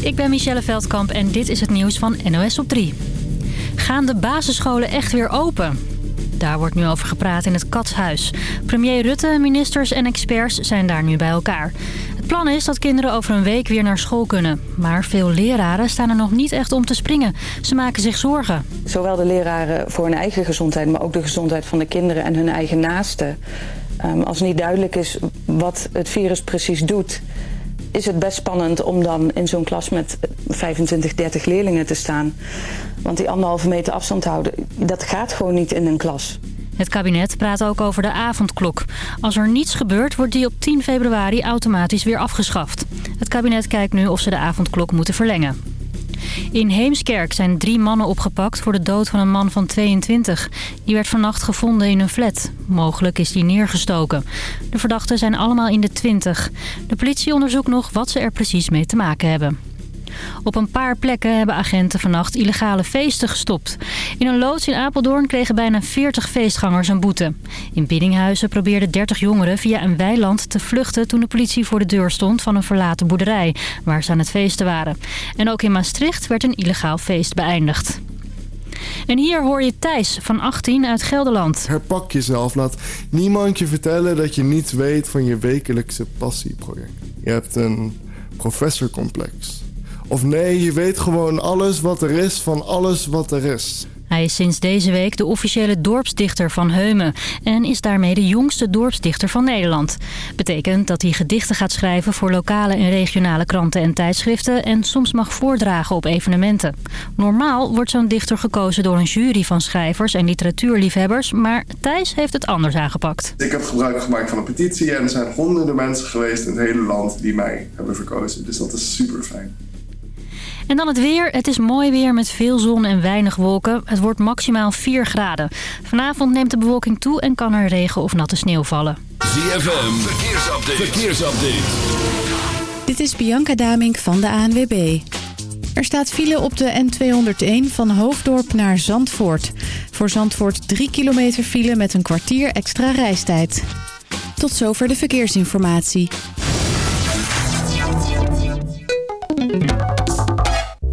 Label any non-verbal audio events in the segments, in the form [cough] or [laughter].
Ik ben Michelle Veldkamp en dit is het nieuws van NOS op 3. Gaan de basisscholen echt weer open? Daar wordt nu over gepraat in het Katshuis. Premier Rutte, ministers en experts zijn daar nu bij elkaar. Het plan is dat kinderen over een week weer naar school kunnen. Maar veel leraren staan er nog niet echt om te springen. Ze maken zich zorgen. Zowel de leraren voor hun eigen gezondheid, maar ook de gezondheid van de kinderen en hun eigen naasten. Ehm, als niet duidelijk is wat het virus precies doet is het best spannend om dan in zo'n klas met 25, 30 leerlingen te staan. Want die anderhalve meter afstand houden, dat gaat gewoon niet in een klas. Het kabinet praat ook over de avondklok. Als er niets gebeurt, wordt die op 10 februari automatisch weer afgeschaft. Het kabinet kijkt nu of ze de avondklok moeten verlengen. In Heemskerk zijn drie mannen opgepakt voor de dood van een man van 22. Die werd vannacht gevonden in een flat. Mogelijk is die neergestoken. De verdachten zijn allemaal in de 20. De politie onderzoekt nog wat ze er precies mee te maken hebben. Op een paar plekken hebben agenten vannacht illegale feesten gestopt. In een loods in Apeldoorn kregen bijna 40 feestgangers een boete. In Biddinghuizen probeerden 30 jongeren via een weiland te vluchten... toen de politie voor de deur stond van een verlaten boerderij... waar ze aan het feesten waren. En ook in Maastricht werd een illegaal feest beëindigd. En hier hoor je Thijs van 18 uit Gelderland. Herpak jezelf. Laat niemand je vertellen dat je niet weet van je wekelijkse passieproject. Je hebt een professorcomplex. Of nee, je weet gewoon alles wat er is van alles wat er is. Hij is sinds deze week de officiële dorpsdichter van Heumen en is daarmee de jongste dorpsdichter van Nederland. Betekent dat hij gedichten gaat schrijven voor lokale en regionale kranten en tijdschriften en soms mag voordragen op evenementen. Normaal wordt zo'n dichter gekozen door een jury van schrijvers en literatuurliefhebbers, maar Thijs heeft het anders aangepakt. Ik heb gebruik gemaakt van een petitie en er zijn honderden mensen geweest in het hele land die mij hebben verkozen. Dus dat is super fijn. En dan het weer. Het is mooi weer met veel zon en weinig wolken. Het wordt maximaal 4 graden. Vanavond neemt de bewolking toe en kan er regen of natte sneeuw vallen. ZFM, verkeersupdate. verkeersupdate. Dit is Bianca Damink van de ANWB. Er staat file op de N201 van Hoofddorp naar Zandvoort. Voor Zandvoort 3 kilometer file met een kwartier extra reistijd. Tot zover de verkeersinformatie.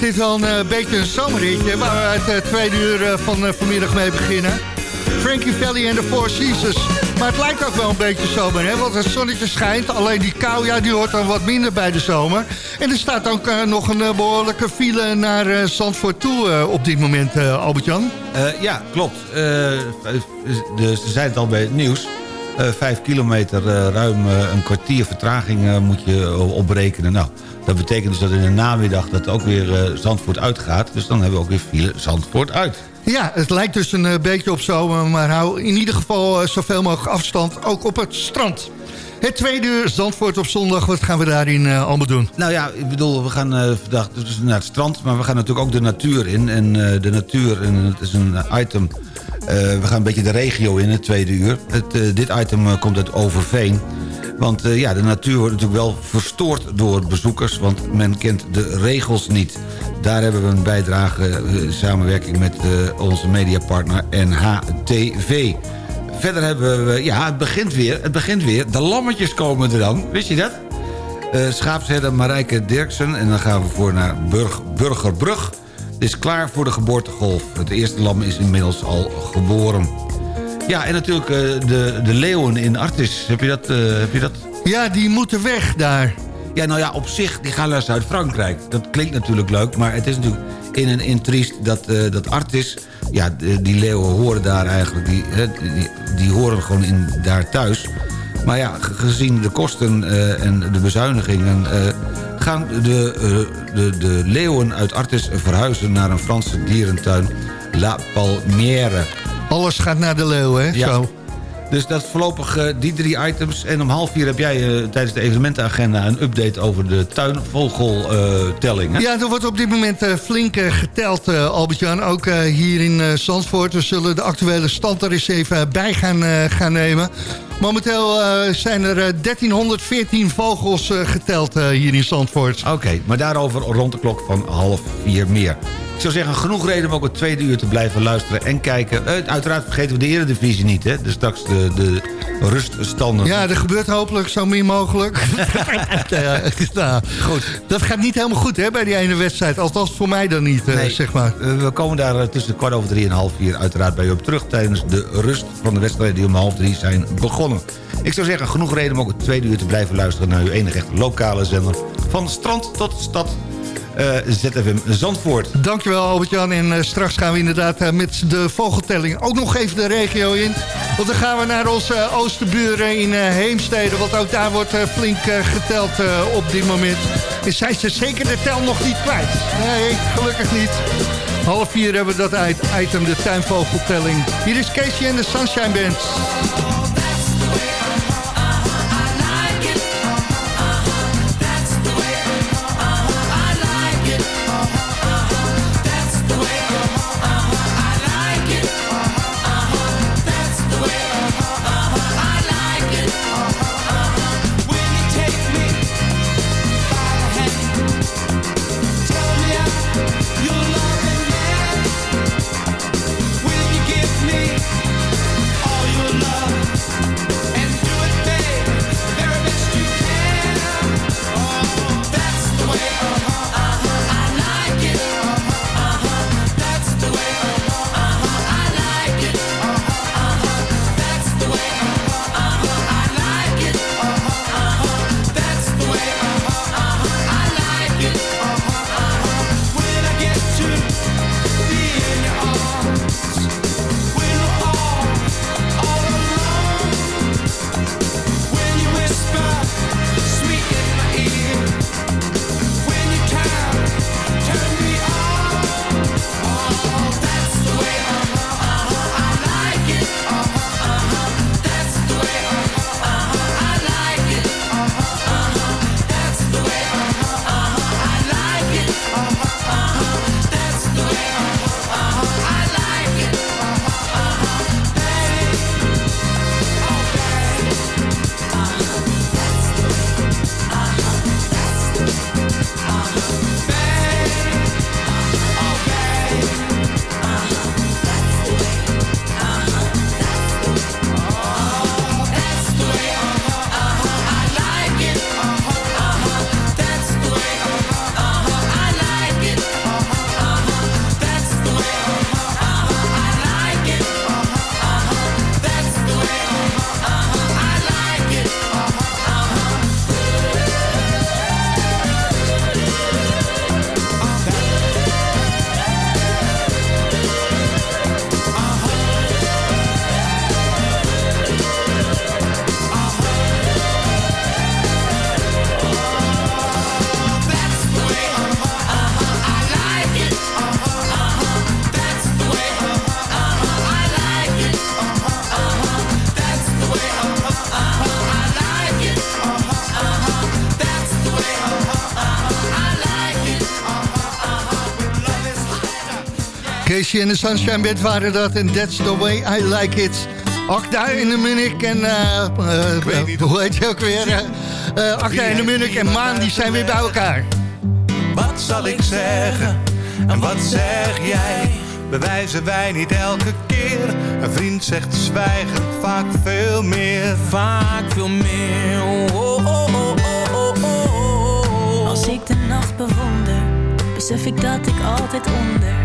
Dit wel een eh, beetje een zomerritje... waar we uit het tweede uur eh, van eh, vanmiddag mee beginnen. Frankie Valley en de Four Seasons. Maar het lijkt ook wel een beetje zomer, hè? want het zonnetje schijnt. Alleen die kou, ja, die hoort dan wat minder bij de zomer. En er staat ook eh, nog een eh, behoorlijke file naar eh, Zandvoort toe eh, op dit moment, eh, Albert-Jan. Eh, ja, klopt. Eh, de, ze zei het al bij het nieuws. Eh, vijf kilometer, eh, ruim eh, een kwartier vertraging eh, moet je eh, oprekenen. Nou, dat betekent dus dat in de namiddag dat ook weer eh, Zandvoort uitgaat. Dus dan hebben we ook weer file Zandvoort uit. Ja, het lijkt dus een eh, beetje op zomer, maar hou in ieder geval eh, zoveel mogelijk afstand, ook op het strand. Het tweede uur, Zandvoort op zondag, wat gaan we daarin allemaal doen? Nou ja, ik bedoel, we gaan vandaag dus naar het strand... maar we gaan natuurlijk ook de natuur in. En de natuur, en het is een item... we gaan een beetje de regio in, het tweede uur. Het, dit item komt uit Overveen. Want eh, ja, de natuur wordt natuurlijk wel verstoord door bezoekers... want men kent de regels niet. Daar hebben we een bijdrage eh, in samenwerking met eh, onze mediapartner NHTV. Verder hebben we, ja, het begint weer, het begint weer. De lammetjes komen er dan, wist je dat? Eh schaapsherder Marijke Dirksen. En dan gaan we voor naar Burg, Burgerbrug. Het is klaar voor de geboortegolf. Het eerste lam is inmiddels al geboren. Ja, en natuurlijk eh, de, de leeuwen in Artis. Heb je dat? eh, heb je dat? Ja, die moeten weg daar. Ja, nou ja, op zich, die gaan naar Zuid-Frankrijk. Dat klinkt natuurlijk leuk, maar het is natuurlijk in een intriest dat, eh, dat Artis... Ja, die leeuwen horen daar eigenlijk, die, die, die horen gewoon in, daar thuis. Maar ja, ge- gezien de kosten en de bezuinigingen... gaan de, de, de leeuwen uit Artis verhuizen naar een Franse dierentuin... La Palmière. Alles gaat naar de leeuw, hè? Ja. Zo. Dus dat voorlopig eh, die drie items. En om half vier heb jij eh, tijdens de evenementenagenda... een update over de tuinvogeltelling. hè? Ja, er wordt op dit moment eh, flink geteld, Albert-Jan. Ook hier in Zandvoort. We zullen de actuele stand er eens even bij gaan, gaan nemen. Momenteel zijn er eh, 1314 vogels geteld hier in Zandvoort. Oké, maar daarover rond de klok van half vier meer. Ik zou zeggen, genoeg reden om ook het tweede uur te blijven luisteren en kijken. Eh, uiteraard vergeten we de Eredivisie niet, hè. Dus straks de, de ruststanden. Ja, er gebeurt hopelijk zo min mogelijk. [laughs] Ja, nou, Goed. dat gaat niet helemaal goed hè, bij die ene wedstrijd. Althans voor mij dan niet, eh, Nee, zeg maar. eh, we komen daar tussen kwart over drie en half vier uiteraard bij u op terug... tijdens de rust van de wedstrijden die om half drie zijn begonnen. Ik zou zeggen, genoeg reden om ook het tweede uur te blijven luisteren... naar uw enige echte lokale zender. Van strand tot stad, ZFM Zandvoort. Dankjewel Albert-Jan. En eh, straks gaan we inderdaad eh, met de vogeltelling ook nog even de regio in. Want dan gaan we naar onze eh, oosterburen in eh, Heemstede. Want ook daar wordt eh, flink eh, geteld eh, op dit moment. En zijn ze zeker de tel nog niet kwijt? Nee, gelukkig niet. Half vier hebben we dat item, de tuinvogeltelling. Hier is Casey en de Sunshine Band. Casey en de Sunshine Band waren dat en That's the way I like it. Akda in de Munich en... eh, eh, hoe heet je ook weer? eh, eh, Akda in de Munich en Maan, die zijn weer bij elkaar. Wat zal ik zeggen en wat zeg jij? Bewijzen wij niet elke keer? Een vriend zegt zwijgen vaak veel meer. Vaak veel meer. Oh, oh, oh, oh, oh, oh. Als ik de nacht bewonder, besef ik dat ik altijd onder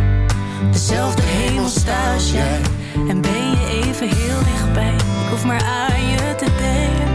dezelfde hemel als jij. En ben je even heel dichtbij. Ik hoef maar aan je te denken.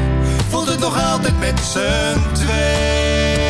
voelt het nog altijd met z'n twee.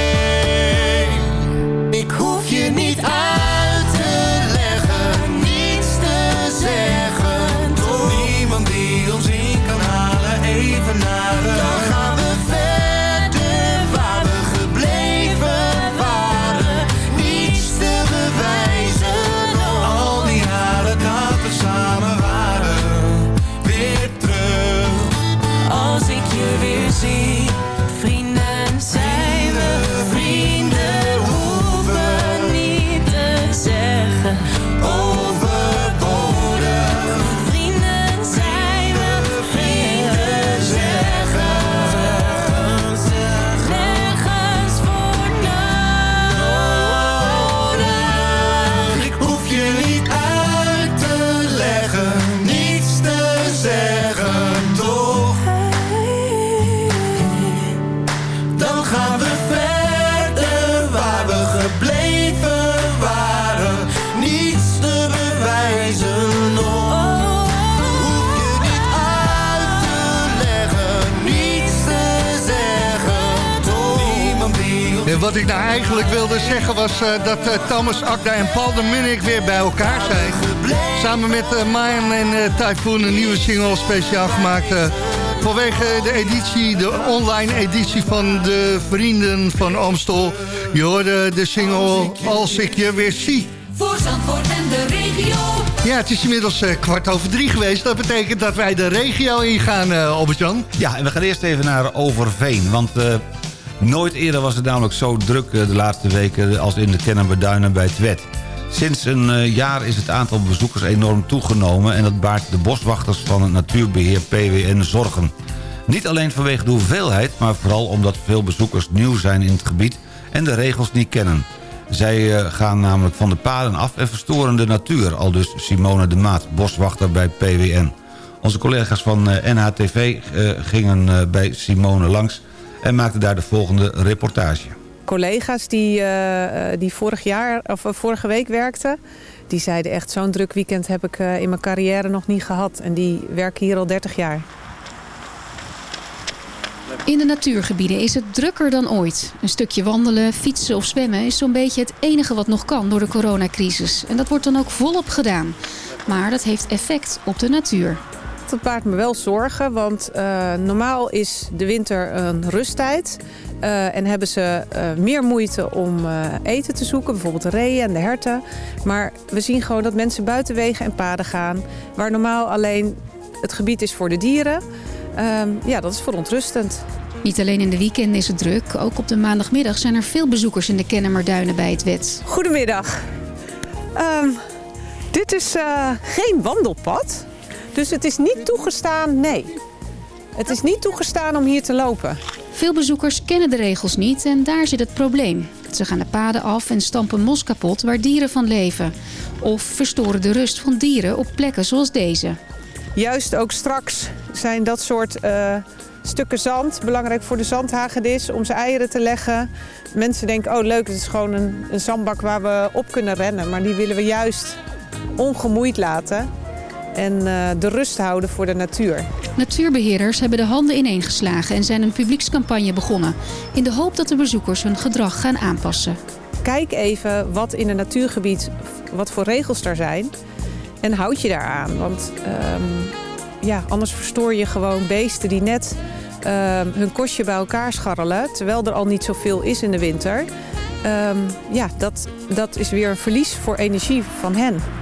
Wat ik nou eigenlijk wilde zeggen was eh, dat eh, Thomas Akda en Paul de Munnik weer bij elkaar zijn. Samen met uh, Mayan en eh, Typhoon een nieuwe single speciaal gemaakt... eh, vanwege de editie, de online editie van de Vrienden van Amstel. Je hoorde de single Als ik je weer zie. Voor Zandvoort en de regio. Ja, het is inmiddels eh, kwart over drie geweest. Dat betekent dat wij de regio ingaan, eh Albert-Jan. Ja, en we gaan eerst even naar Overveen. Want eh, nooit eerder was het namelijk zo druk eh, de laatste weken... als in de Kennemerduinen bij het Wet. Sinds een eh, jaar is het aantal bezoekers enorm toegenomen... en dat baart de boswachters van het natuurbeheer PWN zorgen. Niet alleen vanwege de hoeveelheid... maar vooral omdat veel bezoekers nieuw zijn in het gebied... en de regels niet kennen. Zij eh, gaan namelijk van de paden af en verstoren de natuur... al dus Simone de Maat, boswachter bij PWN. Onze collega's van NHTV gingen bij Simone langs... en maakten daar de volgende reportage. collega's die, eh, eh, die vorig jaar, of eh, vorige week werkten... die zeiden echt, zo'n druk weekend heb ik eh, in mijn carrière nog niet gehad. En die werken hier al 30 jaar. In de natuurgebieden is het drukker dan ooit. Een stukje wandelen, fietsen of zwemmen is zo'n beetje het enige wat nog kan door de coronacrisis. En dat wordt dan ook volop gedaan. Maar dat heeft effect op de natuur. Dat baart me wel zorgen, want eh, normaal is de winter een rusttijd. Eh, en hebben ze eh, meer moeite om eten te zoeken, bijvoorbeeld de reeën en de herten. Maar we zien gewoon dat mensen buiten wegen en paden gaan... waar normaal alleen het gebied is voor de dieren. Ehm, ja, dat is verontrustend. Niet alleen in de weekenden is het druk. Ook op de maandagmiddag zijn er veel bezoekers in de Kennemerduinen bij het wet. Goedemiddag. Ehm, dit is geen wandelpad. Dus het is niet toegestaan, nee. Het is niet toegestaan om hier te lopen. Veel bezoekers kennen de regels niet en daar zit het probleem. Ze gaan de paden af en stampen mos kapot waar dieren van leven. Of verstoren de rust van dieren op plekken zoals deze. Juist ook straks zijn dat soort eh, stukken zand belangrijk voor de zandhagedis om zijn eieren te leggen. Mensen denken, oh leuk, het is gewoon een, een zandbak waar we op kunnen rennen. Maar die willen we juist ongemoeid laten en eh, de rust houden voor de natuur. Natuurbeheerders hebben de handen ineengeslagen en zijn een publiekscampagne begonnen. In de hoop dat de bezoekers hun gedrag gaan aanpassen. Kijk even wat in een natuurgebied, wat voor regels daar zijn. En houd je daaraan. Want ehm, ja, anders verstoor je gewoon beesten die net ehm, hun kostje bij elkaar scharrelen. Terwijl er al niet zoveel is in de winter. Ehm, ja, dat, dat is weer een verlies voor energie van hen.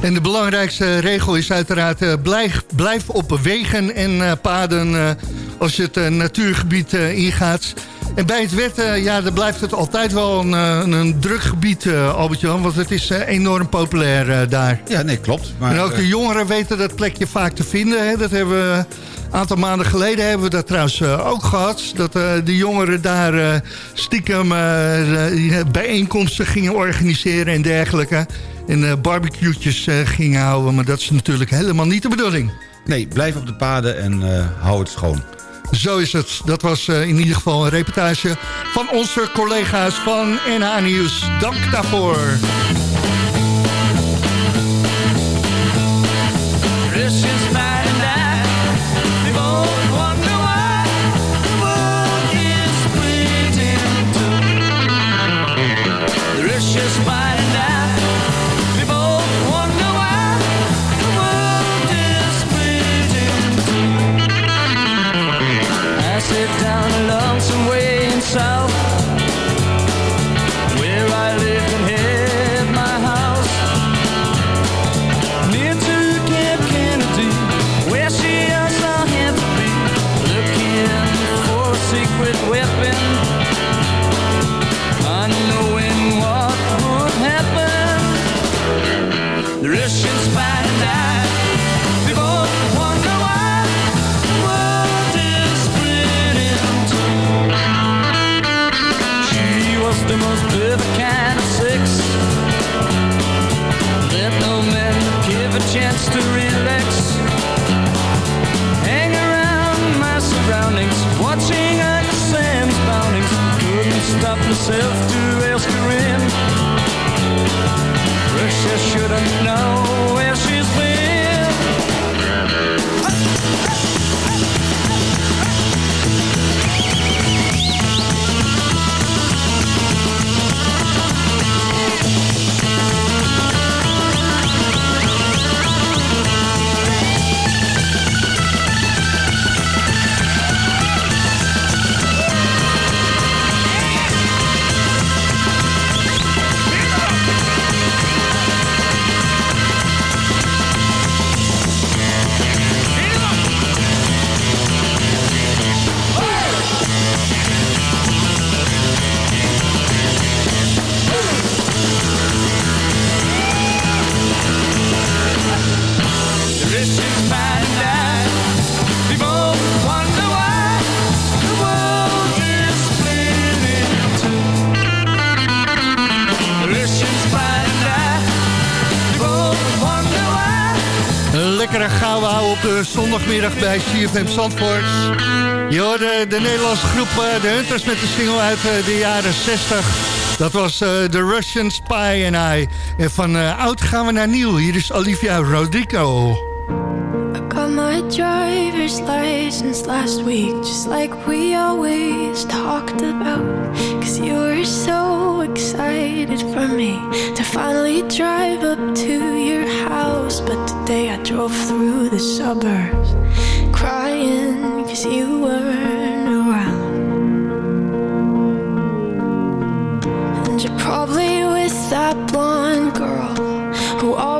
En de belangrijkste regel is uiteraard eh, blijf, blijf op wegen en eh, paden eh, als je het natuurgebied ingaat. En bij het wetten, ja, dan blijft het altijd wel een, een druk gebied, eh, Albert-Jan. Want het is enorm populair daar. Ja, nee, klopt. Maar, en ook de jongeren weten dat plekje vaak te vinden. Hè. Dat hebben we... Een aantal maanden geleden hebben we dat trouwens ook gehad. Dat de jongeren daar stiekem bijeenkomsten gingen organiseren en dergelijke. En eh barbecue'tjes eh, gingen houden. Maar dat is natuurlijk helemaal niet de bedoeling. Nee, blijf op de paden en eh, hou het schoon. Zo is het. Dat was eh, in ieder geval een reportage van onze collega's van NH Nieuws. Dank daarvoor. Zondagmiddag bij CFM Zandvoort. Je hoorde de Nederlandse groep eh, De Hunters met de single uit eh, de jaren 60. Dat was eh, The Russian Spy and I. En van oud gaan we naar nieuw. Hier is Olivia Rodrigo. Got my driver's license last week, just like we always talked about. Cause you were so excited for me to finally drive up to your house. But today I drove through the suburbs, crying cause you weren't around. And you're probably with that blonde girl who always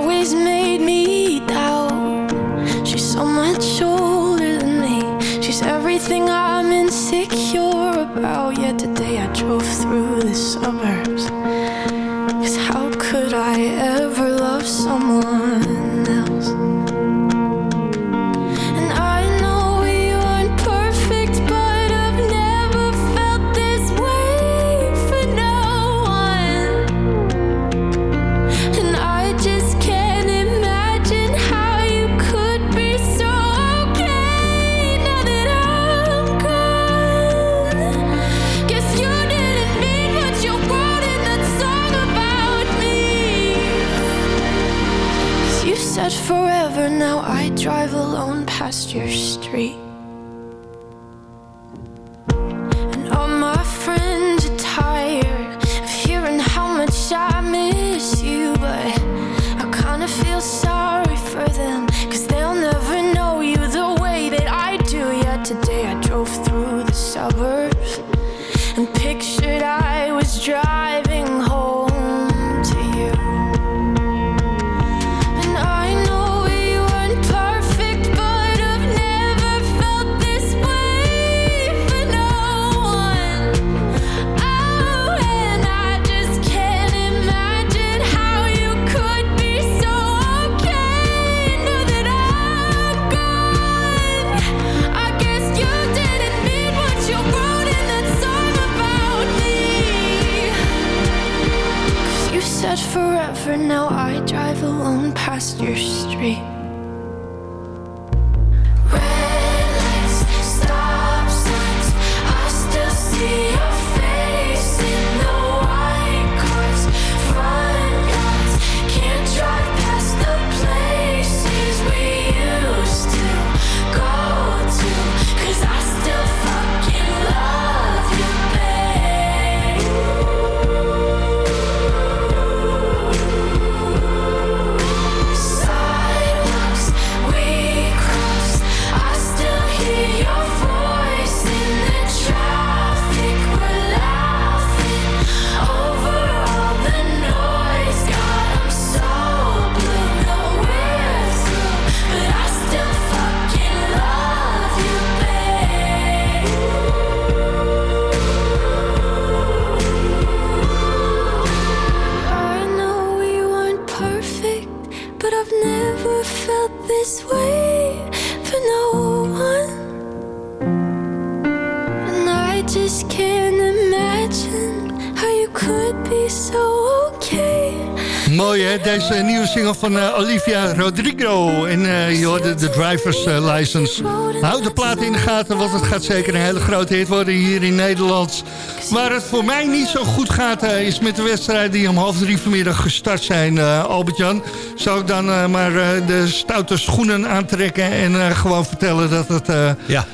single van eh, Olivia Rodrigo. En eh, je hoorde de driver's eh, license. Houd de plaat in de gaten, want het gaat zeker een hele grote hit worden hier in Nederland. Waar het voor mij niet zo goed gaat, is met de wedstrijden die om half drie vanmiddag gestart zijn, Albert-Jan. Zou ik dan maar de stoute schoenen aantrekken en gewoon vertellen dat het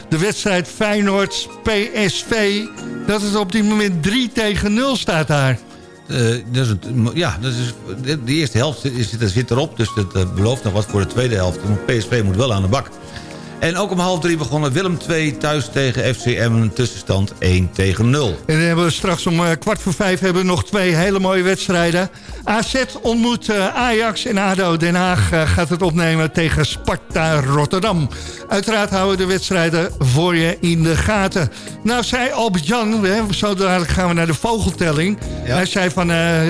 de wedstrijd Feyenoord-PSV... dat het op dit moment 3 tegen 0 staat daar. Een, ja, de, eerste helft zit, zit erop, dus dat eh, belooft nog wat voor de tweede helft. PSV moet wel aan de bak. En ook om half drie begonnen Willem 2 thuis tegen FCM een tussenstand 1 tegen 0. En dan hebben we straks om eh, kwart voor vijf hebben we nog twee hele mooie wedstrijden. AZ ontmoet eh, Ajax en ADO Den Haag eh, gaat het opnemen tegen Sparta Rotterdam. Uiteraard houden we de wedstrijden voor je in de gaten. Nou zei Albert-Jan, zo dadelijk gaan we naar de vogeltelling. Hij zei van,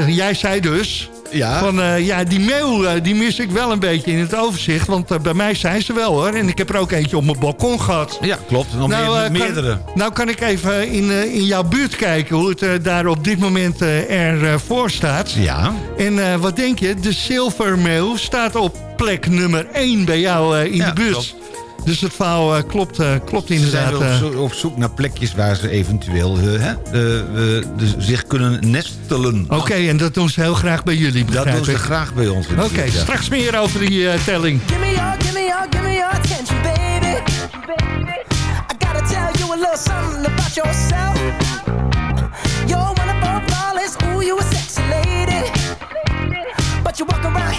jij zei dus... Ja. Van, eh, ja, die mail eh, die mis ik wel een beetje in het overzicht. Want eh, bij mij zijn ze wel hoor. En ik heb er ook eentje op mijn balkon gehad. Ja, klopt. Nog meer, eh, kan- meerdere. nou kan ik even in, in jouw buurt kijken hoe het daar op dit moment ervoor voor staat. Ja. En wat denk je? De zilvermail staat op plek nummer 1 bij jou in Ja, de buurt. klopt. Dus het verhaal eh, klopt, eh, klopt Ze zijn inderdaad. op, eh. zo- op zoek naar plekjes waar ze eventueel eh, hè, eh, zich kunnen nestelen. Oké, en dat doen ze heel graag bij jullie, Dat doen ze ik. graag bij ons. Oké, buurt, ja. straks meer over die eh, telling. Give me your, give me your, give me your attention, baby. I gotta tell you a little something about yourself. You're wonderful, flawless, ooh, you a sexy lady. But you walk around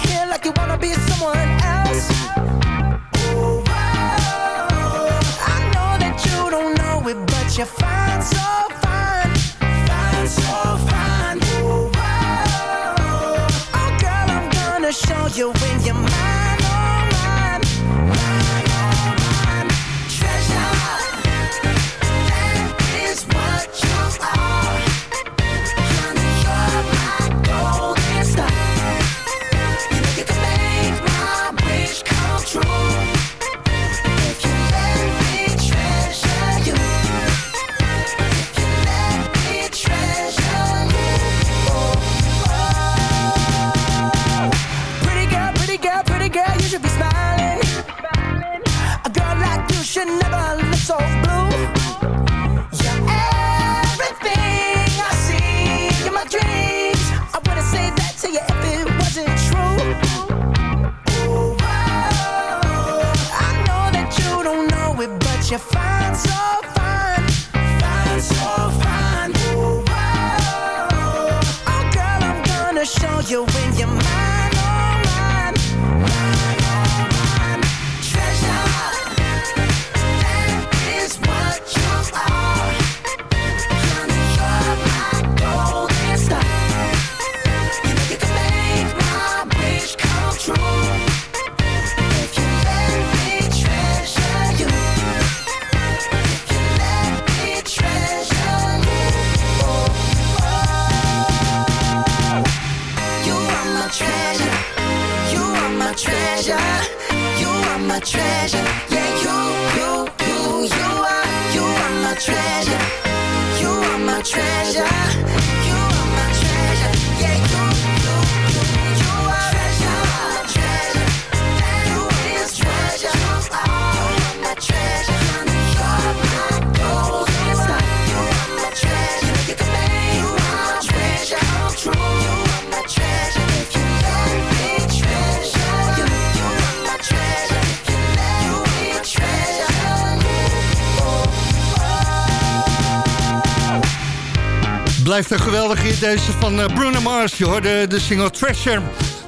Blijft een geweldige hit deze van eh, Bruno Mars. Je hoorde de single Treasure.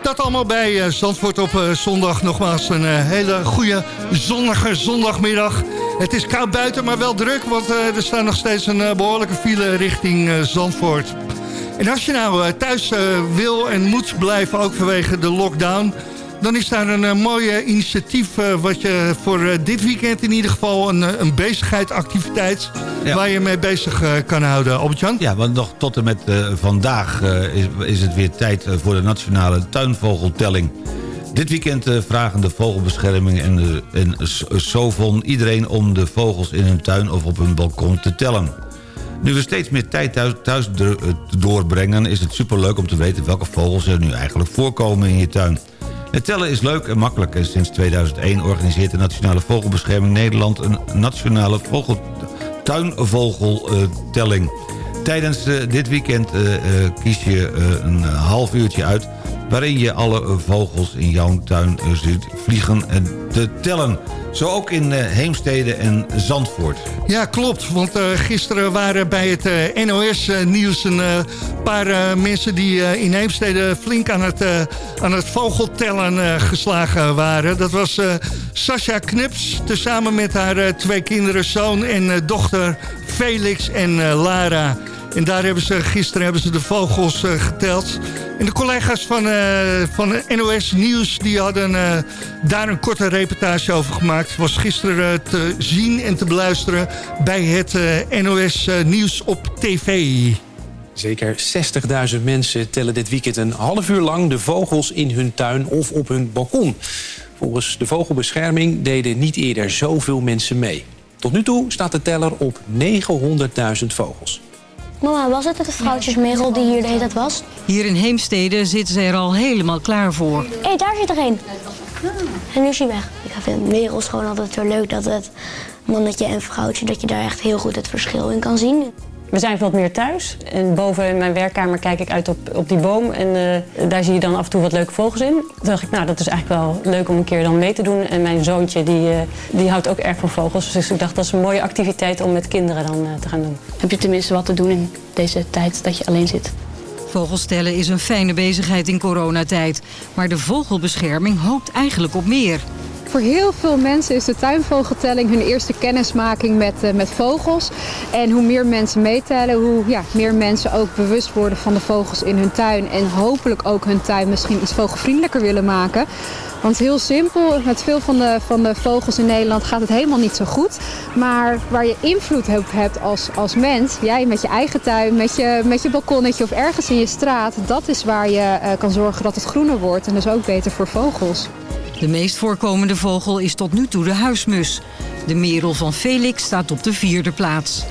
Dat allemaal bij eh, Zandvoort op eh, zondag. Nogmaals een hele goede zonnige zondagmiddag. Het is koud buiten, maar wel druk. Want er staat nog steeds een eh, behoorlijke file richting Zandvoort. En als je nou thuis wil en moet blijven, ook vanwege de lockdown... dan is daar een mooie initiatief wat je voor dit weekend in ieder geval... een, een bezigheid, activiteit waar je mee bezig eh, kan houden. Albert-Jan? Ja, want nog tot en met eh, vandaag eh, is, is het weer tijd voor de nationale tuinvogeltelling. Dit weekend vragen de vogelbescherming en, de, en Sovon iedereen om de vogels in hun tuin of op hun balkon te tellen. Nu we steeds meer tijd thuis, thuis do- doorbrengen... is het superleuk om te weten welke vogels er nu eigenlijk voorkomen in je tuin. Het tellen is leuk en makkelijk. En sinds 2001 organiseert de Nationale Vogelbescherming Nederland... een nationale vogel, tuinvogeltelling. Tijdens eh, dit weekend eh, eh, kies je een half uurtje uit... waarin je alle vogels in jouw tuin ziet vliegen en te tellen. Zo ook in eh, Heemstede en Zandvoort. Ja, klopt. Want eh, gisteren waren bij het eh, NOS-nieuws een paar mensen die in Heemstede flink aan het, aan het vogeltellen geslagen waren. Dat was Sascha Knips, tezamen met haar twee kinderen, zoon en dochter Felix en Lara. En daar hebben ze gisteren hebben ze de vogels eh, geteld. En de collega's van, eh, van NOS Nieuws die hadden eh, daar een korte reportage over gemaakt. was gisteren te zien en te beluisteren bij het NOS Nieuws op tv. Zeker 60.000 mensen tellen dit weekend een half uur lang de vogels in hun tuin of op hun balkon. Volgens de vogelbescherming deden niet eerder zoveel mensen mee. Tot nu toe staat de teller op 900.000 vogels. Mama, was het het vrouwtjesmerel die hier de hele tijd was? Hier in Heemstede zitten ze er al helemaal klaar voor. Hé, hey, daar zit er een. En nu is hij weg. Ik vind merels gewoon altijd zo leuk dat het mannetje en vrouwtje... dat je daar echt heel goed het verschil in kan zien. We zijn wat meer thuis. En boven in mijn werkkamer kijk ik uit op, op die boom. En eh, daar zie je dan af en toe wat leuke vogels in. Toen dacht ik, nou, dat is eigenlijk wel leuk om een keer dan mee te doen. En mijn zoontje, die, eh, die houdt ook erg van vogels. Dus ik dacht, dat is een mooie activiteit om met kinderen dan eh, te gaan doen. Heb je tenminste wat te doen in deze tijd dat je alleen zit? Vogelstellen is een fijne bezigheid in coronatijd. Maar de vogelbescherming hoopt eigenlijk op meer. Voor heel veel mensen is de tuinvogeltelling hun eerste kennismaking met, eh, met vogels. En hoe meer mensen meetellen, hoe ja, meer mensen ook bewust worden van de vogels in hun tuin. En hopelijk ook hun tuin misschien iets vogelvriendelijker willen maken. Want heel simpel, met veel van de, van de vogels in Nederland gaat het helemaal niet zo goed. Maar waar je invloed op hebt als, als mens, jij met je eigen tuin, met je, met je balkonnetje of ergens in je straat, dat is waar je eh, kan zorgen dat het groener wordt. En dus ook beter voor vogels. De meest voorkomende vogel is tot nu toe de huismus. De merel van Felix staat op de vierde plaats.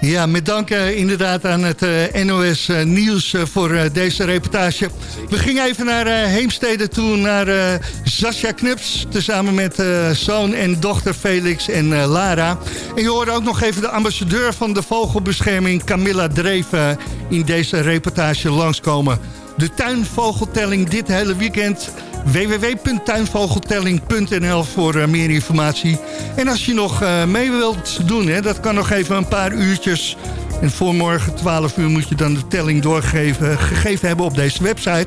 Ja, met dank eh, inderdaad aan het eh, NOS eh, Nieuws voor deze reportage. We gingen even naar Heemstede toe, naar Sascha Knups... tezamen met zoon en dochter Felix en Lara. En je hoorde ook nog even de ambassadeur van de vogelbescherming... Camilla Dreef eh, in deze reportage langskomen. De tuinvogeltelling dit hele weekend www.tuinvogeltelling.nl voor eh, meer informatie. En als je nog eh, mee wilt doen, hè, dat kan nog even een paar uurtjes En voor morgen 12 uur moet je dan de telling doorgeven gegeven hebben op deze website.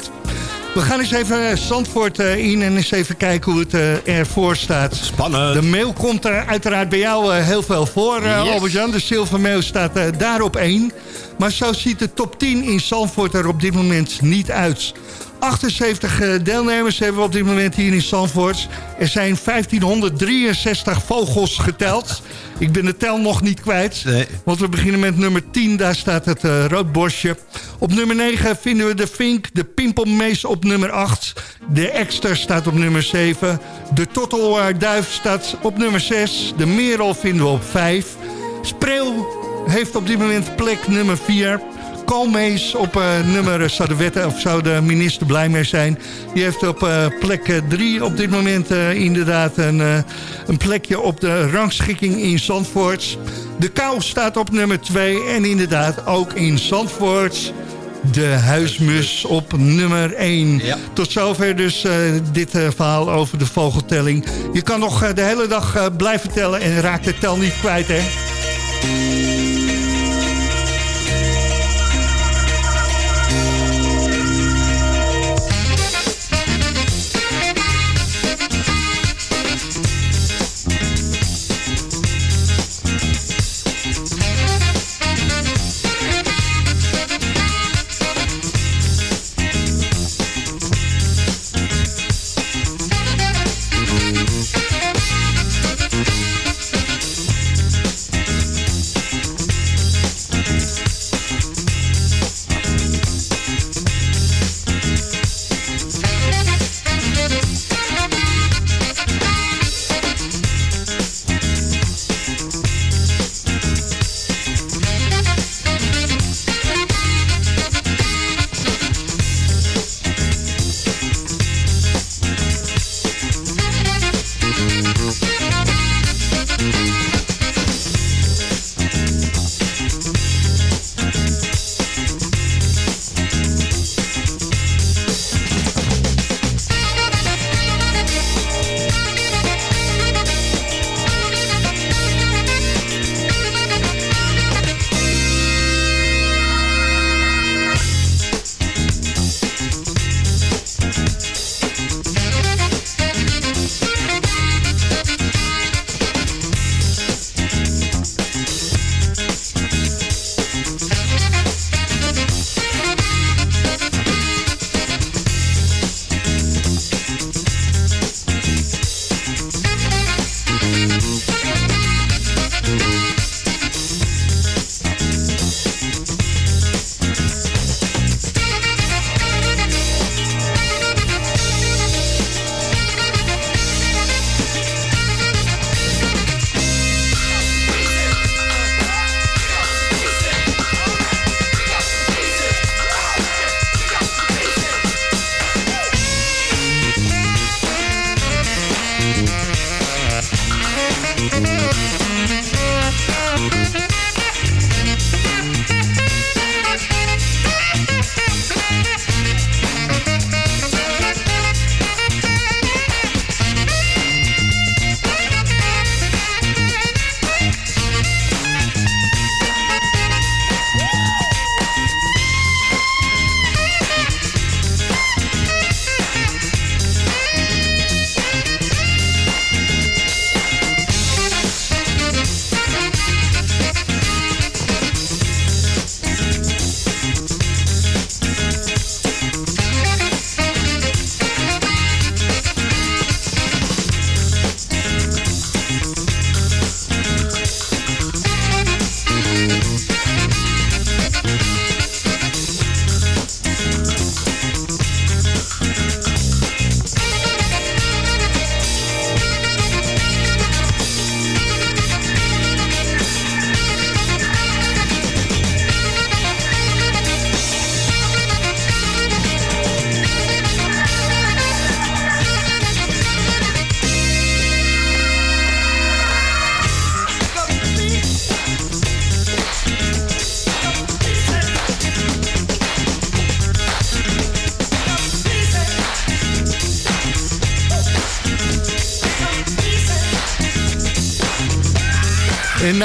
We gaan eens even Zandvoort eh, in en eens even kijken hoe het eh, ervoor staat. Spannend. De mail komt er uiteraard bij jou eh, heel veel voor, eh, Yes. Albert-Jan. De zilvermail staat eh, daar op één. Maar zo ziet de top 10 in Zandvoort er op dit moment niet uit. 78 eh, deelnemers hebben we op dit moment hier in Zandvoort. Er zijn 1563 vogels geteld. Ik ben de tel nog niet kwijt. Want we beginnen met nummer 10. Daar staat het eh, roodborstje. Op nummer 9 vinden we de vink. De pimpelmees op nummer 8. De ekster staat op nummer 7. De tottelduif staat op nummer 6. De merel vinden we op 5. Spreeuw heeft op dit moment plek nummer 4. Koolmees op eh, nummer, zou de, wet, of zou de minister blij mee zijn. Die heeft op eh, plek 3 op dit moment eh, inderdaad een, eh, een plekje op de rangschikking in Zandvoort. De kou staat op nummer 2 en inderdaad ook in Zandvoort de huismus op nummer 1. Tot zover dus eh, dit eh, verhaal over de vogeltelling. Je kan nog eh, de hele dag eh, blijven tellen en raakt de tel niet kwijt, hè?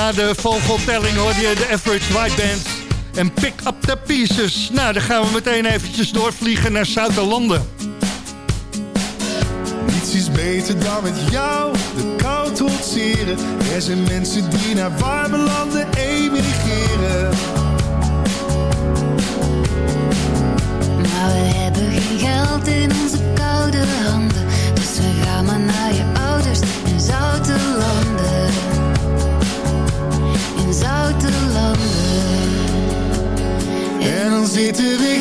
Na de vogeltelling hoor je de Average White Band en Pick Up The Pieces. Nou, dan gaan we meteen eventjes doorvliegen naar Zuiderlanden. Niets is beter dan met jou de kou trotseren. Er zijn mensen die naar warme landen emigreren. Maar we hebben geen geld in onze koude handen. En dan zitten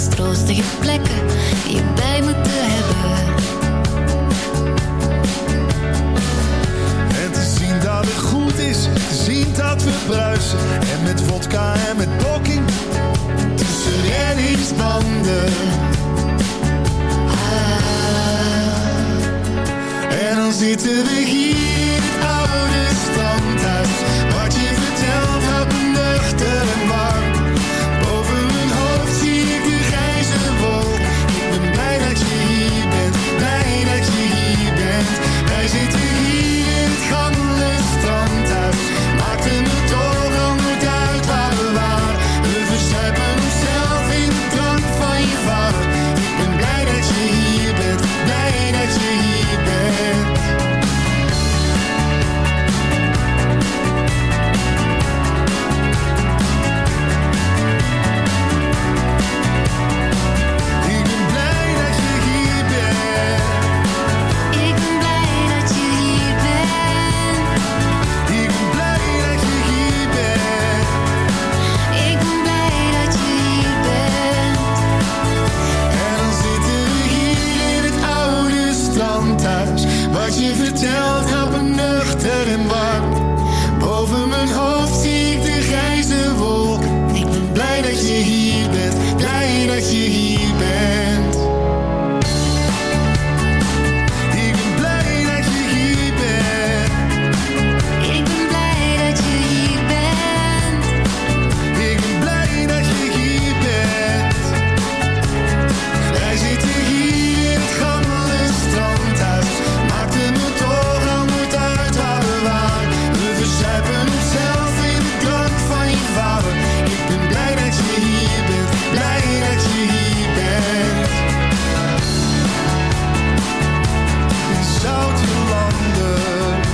mistroostige plekken je bij moeten hebben. En te zien dat het goed is, te zien dat we bruisen. En met vodka en met blokking, tussen reddingsbanden. Ah. En dan zitten we hier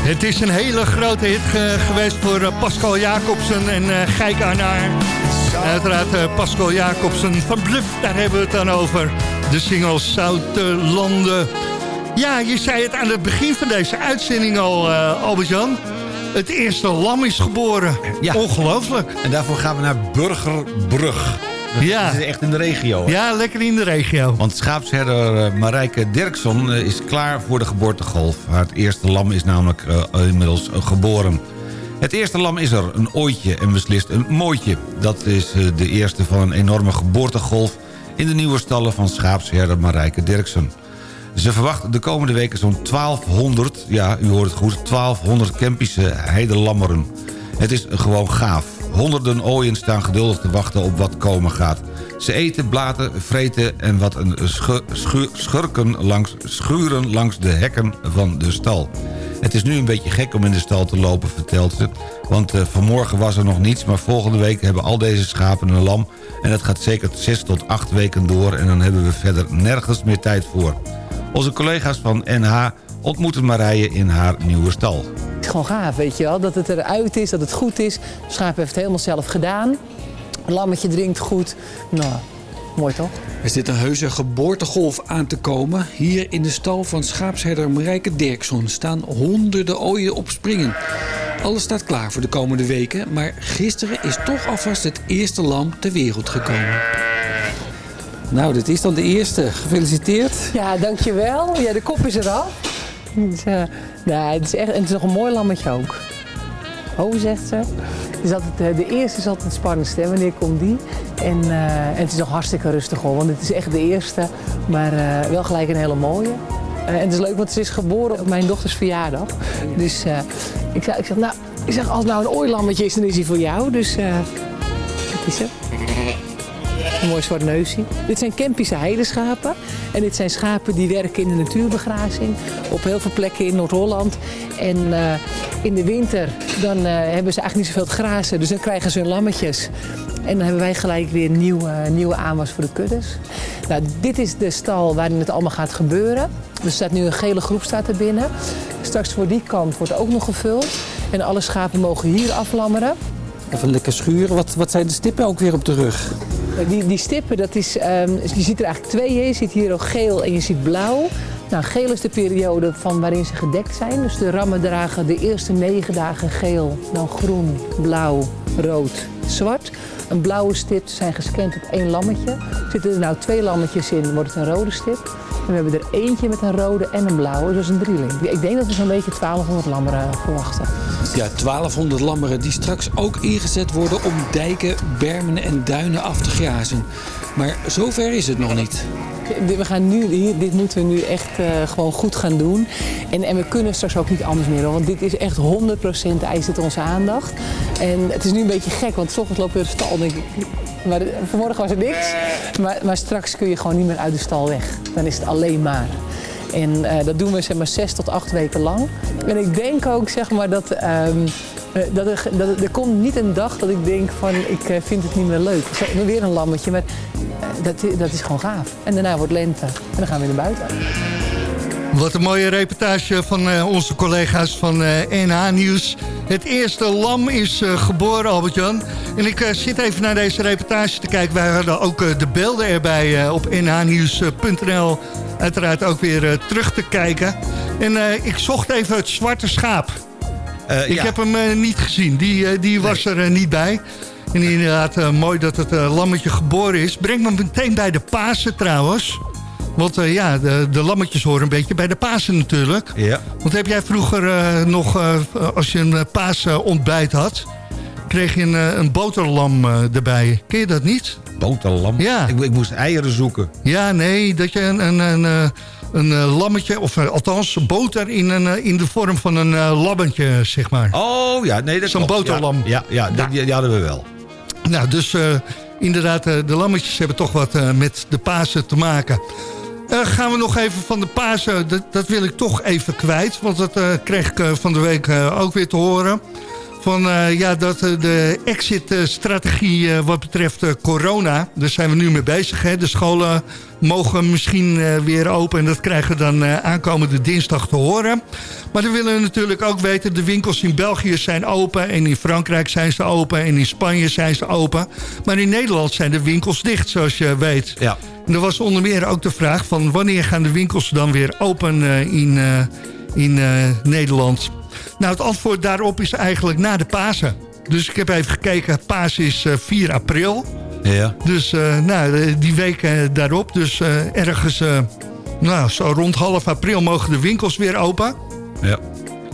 Het is een hele grote hit geweest voor eh, Pascal Jacobsen en eh Gijk Arnaar. En uiteraard eh, Pascal Jacobsen van Bluff, daar hebben we het dan over. De single Zoute Landen. Ja, je zei het aan het begin van deze uitzending al, Albert-Jan. Het eerste lam is geboren. Ongelooflijk. En daarvoor gaan we naar Burgerbrug. [laughs] Ja. Is echt in de regio. hè? Ja, lekker in de regio. Want schaapsherder eh, Marijke Dirkson eh, is klaar voor de geboortegolf. Haar eerste lam is namelijk eh, inmiddels geboren. Het eerste lam is er, een ooitje en beslist een mooitje. Dat is de eerste van een enorme geboortegolf... in de nieuwe stallen van schaapsherder Marijke Dirksen. Ze verwacht de komende weken zo'n 1200, ja, u hoort het goed... 1200 Kempische heidelammeren. Het is gewoon gaaf. Honderden ooien staan geduldig te wachten op wat komen gaat. Ze eten, blaten, vreten en wat een schu- schu- schurken langs, schuren langs de hekken van de stal. Het is nu een beetje gek om in de stal te lopen, vertelt ze. Want eh, vanmorgen was er nog niets, maar volgende week hebben al deze schapen een lam... en dat gaat zeker 6 tot 8 weken door... en dan hebben we verder nergens meer tijd voor. Onze collega's van NH ontmoeten Marije in haar nieuwe stal. Is gewoon gaaf, weet je wel. Dat het eruit is, dat het goed is. De schaap heeft het helemaal zelf gedaan. Lammetje drinkt goed. Nou, mooi toch? Er zit een heuse geboortegolf aan te komen. Hier in de stal van schaapsherder Marijke Dirkson staan honderden ooien op springen. Alles staat klaar voor de komende weken, maar gisteren is toch alvast het eerste lam ter wereld gekomen. Nou, dit is dan de eerste. Gefeliciteerd. Ja, dankjewel. Ja, de kop is eraf. [laughs] Dus, het is echt, het is nog een mooi lammetje ook. Oh, zegt ze. Is altijd, eh, de eerste is altijd het spannendste. Wanneer komt die? En, eh, en het is nog hartstikke rustig hoor, want het is echt de eerste. Maar eh, wel gelijk een hele mooie. En het is leuk, want ze is geboren op mijn dochters verjaardag. Dus ik, zeg, ik zeg, nou, ik zeg, als nou een ooilammetje is, dan is hij voor jou. Dus dat is hem. Een mooi zwart neusje. Dit zijn Kempische heideschapen. En dit zijn schapen die werken in de natuurbegrazing. Op heel veel plekken in Noord-Holland. En eh, in de winter dan eh, hebben ze eigenlijk niet zoveel te grazen. Dus dan krijgen ze hun lammetjes. En dan hebben wij gelijk weer nieuwe, nieuwe aanwas voor de kuddes. Nou, dit is de stal waarin het allemaal gaat gebeuren. Er staat nu een gele groep staat er binnen. Straks voor die kant wordt ook nog gevuld. En alle schapen mogen hier aflammeren. Even lekker schuren. Wat, wat zijn de stippen ook weer op de rug? Die, die stippen, dat is, ehm, je ziet er eigenlijk twee. Je ziet hier ook geel en je ziet blauw. Nou, geel is de periode van waarin ze gedekt zijn. Dus de rammen dragen de eerste negen dagen geel, dan groen, blauw, rood, zwart. Een blauwe stip zijn gescand op één lammetje. Zitten er nou twee lammetjes in, wordt het een rode stip. En we hebben er eentje met een rode en een blauwe, dus een drieling. Ik denk dat we zo'n beetje 1200 lammeren verwachten. Ja, 1200 lammeren die straks ook ingezet worden om dijken, bermen en duinen af te grazen. Maar zover is het nog niet. We gaan nu, hier, dit moeten we nu echt eh, gewoon goed gaan doen. En, en we kunnen straks ook niet anders meer. Want dit is echt 100% eist het onze aandacht. En het is nu een beetje gek, want s ochtends lopen we de stal. Denk ik, maar vanmorgen was er niks. Maar, maar straks kun je gewoon niet meer uit de stal weg. Dan is het alleen maar. En eh, dat doen we zeg maar zes tot acht weken lang. En ik denk ook zeg maar dat, ehm, eh, dat, er, dat er, komt niet een dag dat ik denk van ik eh, vind het niet meer leuk. Weer een lammetje, maar dat, dat is gewoon gaaf. En daarna wordt lente en dan gaan we naar buiten. Wat een mooie reportage van onze collega's van NH Nieuws. Het eerste lam is geboren, Albert-Jan. En ik zit even naar deze reportage te kijken. Wij hadden ook de beelden erbij op nhnieuws.nl. Uiteraard ook weer eh, terug te kijken. En eh, ik zocht even het zwarte schaap. ik ja. heb hem eh, niet gezien. Die, eh, die was er eh, niet bij. En inderdaad, eh, mooi dat het eh, lammetje geboren is. Brengt me meteen bij de Pasen trouwens. Want eh, ja, de, de lammetjes horen een beetje bij de Pasen natuurlijk. Ja. Want heb jij vroeger eh, nog, eh, als je een uh, paasontbijt had... kreeg je een, eh, een boterlam eh, erbij. Ken je dat niet? Boterlam? Ja. Ik, ik moest eieren zoeken. Ja, nee, dat je een, een, een, eh, een eh, lammetje... of eh, althans boter in, een, in de vorm van een lammetje, zeg maar. Oh ja, nee, dat Zo'n klopt. boterlam. Ja, ja, ja die, die hadden we wel. Nou, dus inderdaad, de lammetjes hebben toch wat met de Pasen te maken. Gaan we nog even van de Pasen, dat, dat wil ik toch even kwijt. Want dat kreeg ik van de week ook weer te horen. Van eh, ja, dat eh, de exit-strategie eh, wat betreft corona, daar zijn we nu mee bezig. Hè. De scholen mogen misschien weer open en dat krijgen we dan aankomende dinsdag te horen. Maar dan willen we natuurlijk ook weten, de winkels in België zijn open en in Frankrijk zijn ze open en in Spanje zijn ze open. Maar in Nederland zijn de winkels dicht, zoals je weet. Ja. En er was onder meer ook de vraag van wanneer gaan de winkels dan weer open in, in Nederland. Nou, het antwoord daarop is eigenlijk na de Pasen. Dus ik heb even gekeken, Pasen is eh, 4 april. Ja. Dus eh, nou, eh, die week eh, daarop, dus eh, ergens eh, nou, zo rond half april mogen de winkels weer open. ja.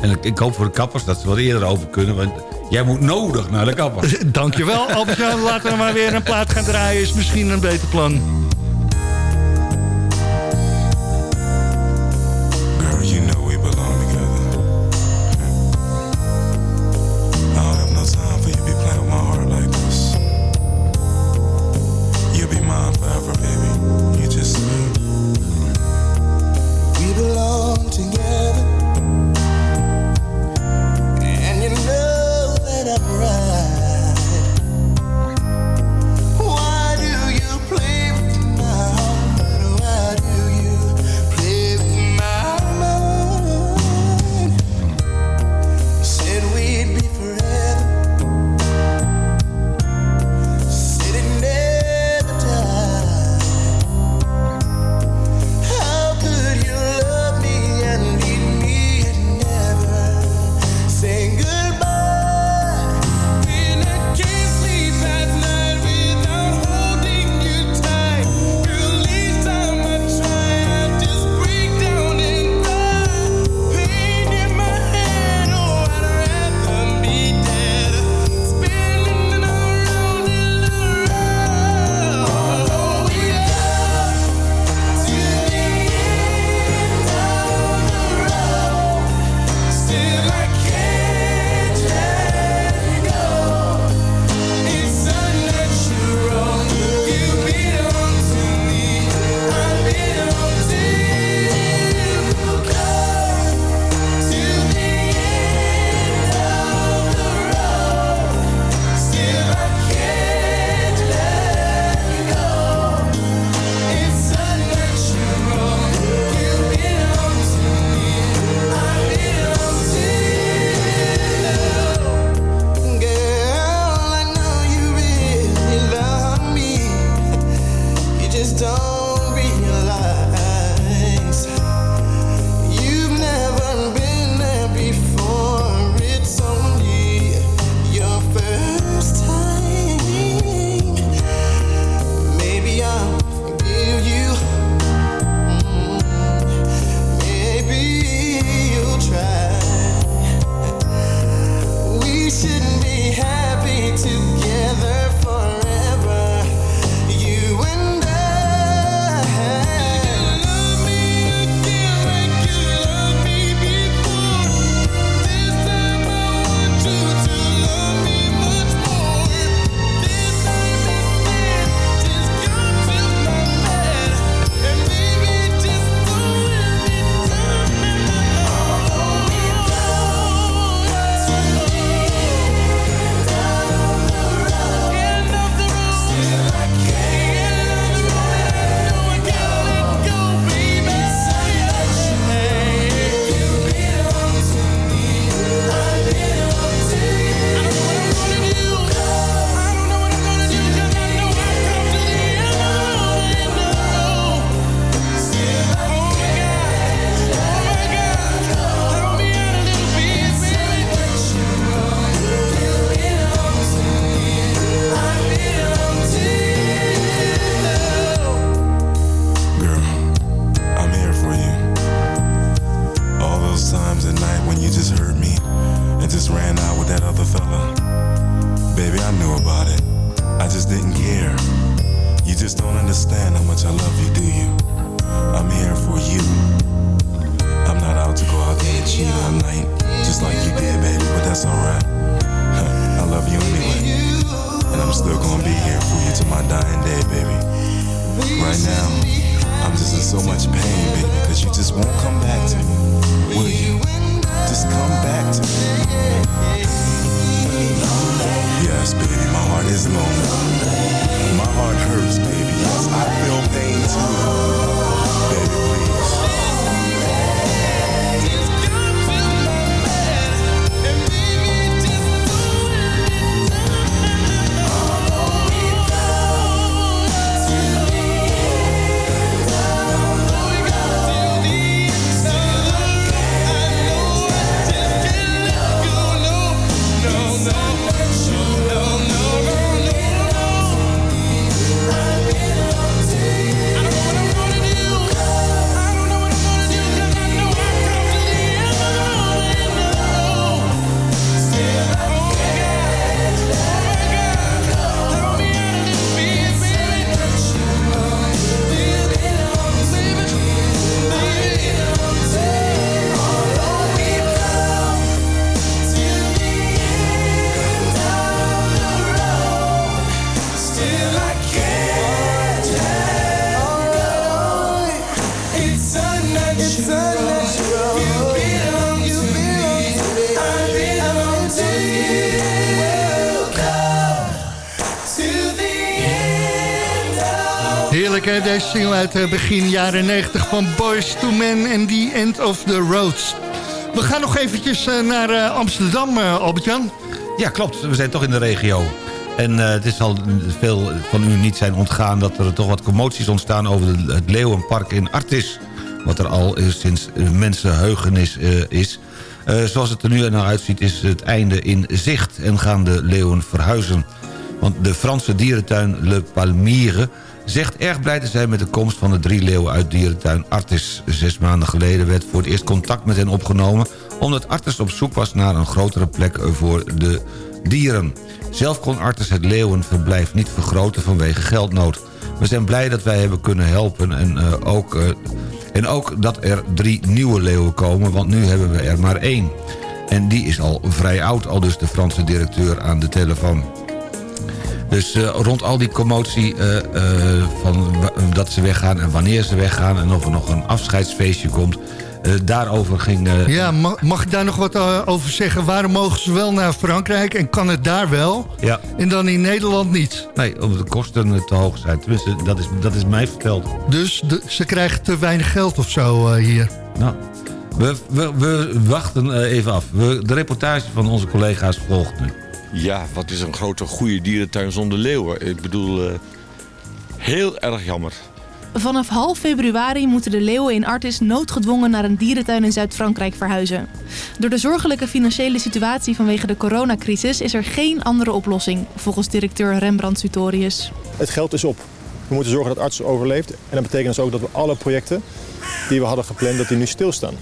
En ik, ik hoop voor de kappers dat ze wat eerder open kunnen. Want jij moet nodig naar de kapper. Dankjewel, Albert-Jan. Laten we maar weer een plaat gaan draaien. Is misschien een beter plan. With that other fella. Baby, I knew about it. I just didn't care. You just don't understand how much I love you, do you? I'm here for you. I'm not out to go out there and cheat all night, just like you did, baby, but that's alright. [laughs] I love you anyway. And I'm still gonna be here for you to my dying day, baby. Right now, I'm just in so much pain, baby, because you just won't come back to me. Will you? Just come back to me. Yes, baby, my heart is lonely. My heart hurts, baby. Yes, I feel pain too. Hè, deze single uit eh, begin jaren 90 van Boys to Men en The End of the Road. We gaan nog eventjes eh, naar eh, Amsterdam, eh, Albert-Jan. Ja, klopt. We zijn toch in de regio. En eh, het is al veel van u niet zijn ontgaan... dat er toch wat commoties ontstaan over het Leeuwenpark in Artis. Wat er al eh, sinds eh, mensenheugenis eh, is. Eh, zoals het er nu naar uitziet is het einde in zicht... en gaan de leeuwen verhuizen. Want de Franse dierentuin Le Palmyre zegt erg blij te zijn met de komst van de drie leeuwen uit dierentuin Artis. Zes maanden geleden werd voor het eerst contact met hen opgenomen... omdat Artis op zoek was naar een grotere plek voor de dieren. Zelf kon Artis het leeuwenverblijf niet vergroten vanwege geldnood. We zijn blij dat wij hebben kunnen helpen en, eh, ook, eh, en ook dat er drie nieuwe leeuwen komen... want nu hebben we er maar één. En die is al vrij oud, al dus de Franse directeur aan de telefoon. Dus eh, rond al die commotie eh, eh, van dat ze weggaan en wanneer ze weggaan... en of er nog een afscheidsfeestje komt... daarover ging... Ja, ma- mag ik daar nog wat over zeggen? Waarom mogen ze wel naar Frankrijk en kan het daar wel? Ja. En dan in Nederland niet? Nee, omdat de kosten te hoog zijn. Tenminste, dat is, dat is mij verteld. Dus de- ze krijgen te weinig geld of zo hier? Nou, we, we, we wachten even af. We, de reportage van onze collega's volgt nu. Ja, wat is een grote goede dierentuin zonder leeuwen? Ik bedoel, eh, heel erg jammer. Vanaf half februari moeten de leeuwen in Artis noodgedwongen naar een dierentuin in Zuid-Frankrijk verhuizen. Door de zorgelijke financiële situatie vanwege de coronacrisis is er geen andere oplossing, volgens directeur Rembrandt Sutorius. Het geld is op. We moeten zorgen dat arts overleeft. En dat betekent dus ook dat we alle projecten die we hadden gepland, dat die nu stilstaan.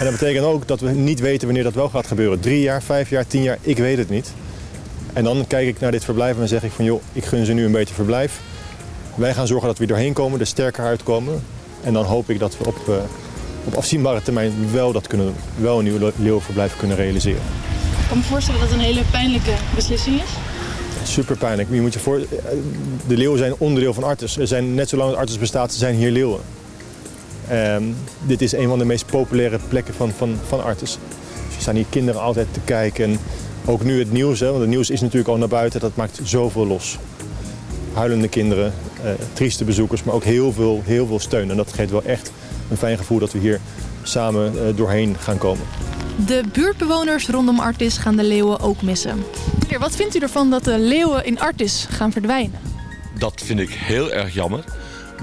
En dat betekent ook dat we niet weten wanneer dat wel gaat gebeuren. Drie jaar, vijf jaar, tien jaar, ik weet het niet. En dan kijk ik naar dit verblijf en zeg ik van joh, ik gun ze nu een beetje verblijf. Wij gaan zorgen dat we doorheen komen, er sterker uitkomen. En dan hoop ik dat we op, uh, op afzienbare termijn wel, dat kunnen, wel een nieuw leeuwenverblijf kunnen realiseren. Ik kan me voorstellen dat het een hele pijnlijke beslissing is. Super pijnlijk. Je moet je voor... De leeuwen zijn onderdeel van Artis. Er zijn, net zolang Artis bestaat, zijn hier leeuwen. Um, dit is een van de meest populaire plekken van, van, van Artis. Dus er staan hier kinderen altijd te kijken. En ook nu het nieuws, hè, want het nieuws is natuurlijk al naar buiten. Dat maakt zoveel los. Huilende kinderen, uh, trieste bezoekers, maar ook heel veel, heel veel steun. En dat geeft wel echt een fijn gevoel dat we hier samen uh, doorheen gaan komen. De buurtbewoners rondom Artis gaan de leeuwen ook missen. Meneer, wat vindt u ervan dat de leeuwen in Artis gaan verdwijnen? Dat vind ik heel erg jammer.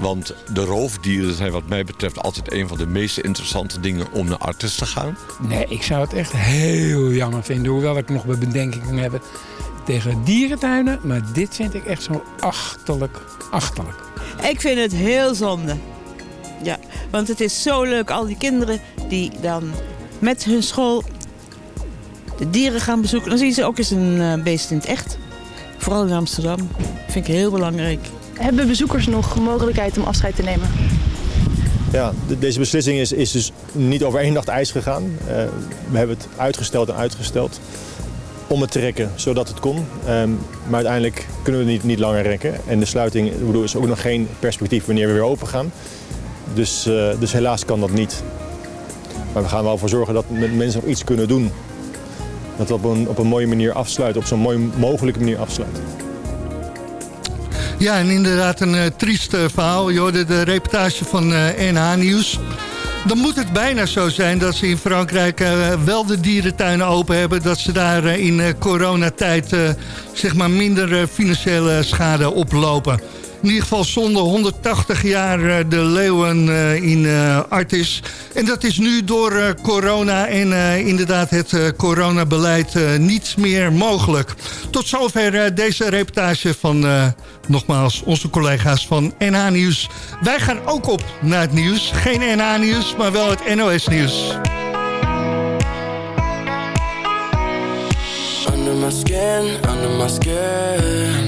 Want de roofdieren zijn wat mij betreft altijd een van de meest interessante dingen om naar Artis te gaan. Nee, ik zou het echt heel jammer vinden. Hoewel we nog bij bedenkingen hebben tegen dierentuinen. Maar dit vind ik echt zo achterlijk, achterlijk. Ik vind het heel zonde. Ja, want het is zo leuk. Al die kinderen die dan met hun school de dieren gaan bezoeken. Dan zien ze ook eens een beest in het echt. Vooral in Amsterdam. Dat vind ik heel belangrijk. Hebben bezoekers nog mogelijkheid om afscheid te nemen? Ja, de, deze beslissing is, is dus niet over één nacht ijs gegaan. Uh, we hebben het uitgesteld en uitgesteld om het te rekken, zodat het kon. Um, maar uiteindelijk kunnen we het niet, niet langer rekken. En de sluiting bedoel, is ook nog geen perspectief wanneer we weer open gaan. Dus, uh, dus helaas kan dat niet. Maar we gaan wel voor zorgen dat mensen nog iets kunnen doen. Dat we op een, op een mooie manier afsluiten, op zo'n mooi mogelijke manier afsluiten. Ja, en inderdaad een uh, triest uh, verhaal. Je hoorde de reportage van uh, NH Nieuws. Dan moet het bijna zo zijn dat ze in Frankrijk wel de dierentuinen open hebben. Dat ze daar in coronatijd zeg maar minder financiële schade oplopen. In ieder geval zonder 180 jaar de leeuwen in Artis. En dat is nu door corona en inderdaad het coronabeleid niet meer mogelijk. Tot zover deze reportage van nogmaals onze collega's van NH Nieuws. Wij gaan ook op naar het nieuws. Geen NH Nieuws, maar wel het NOS Nieuws. Under my skin, under my skin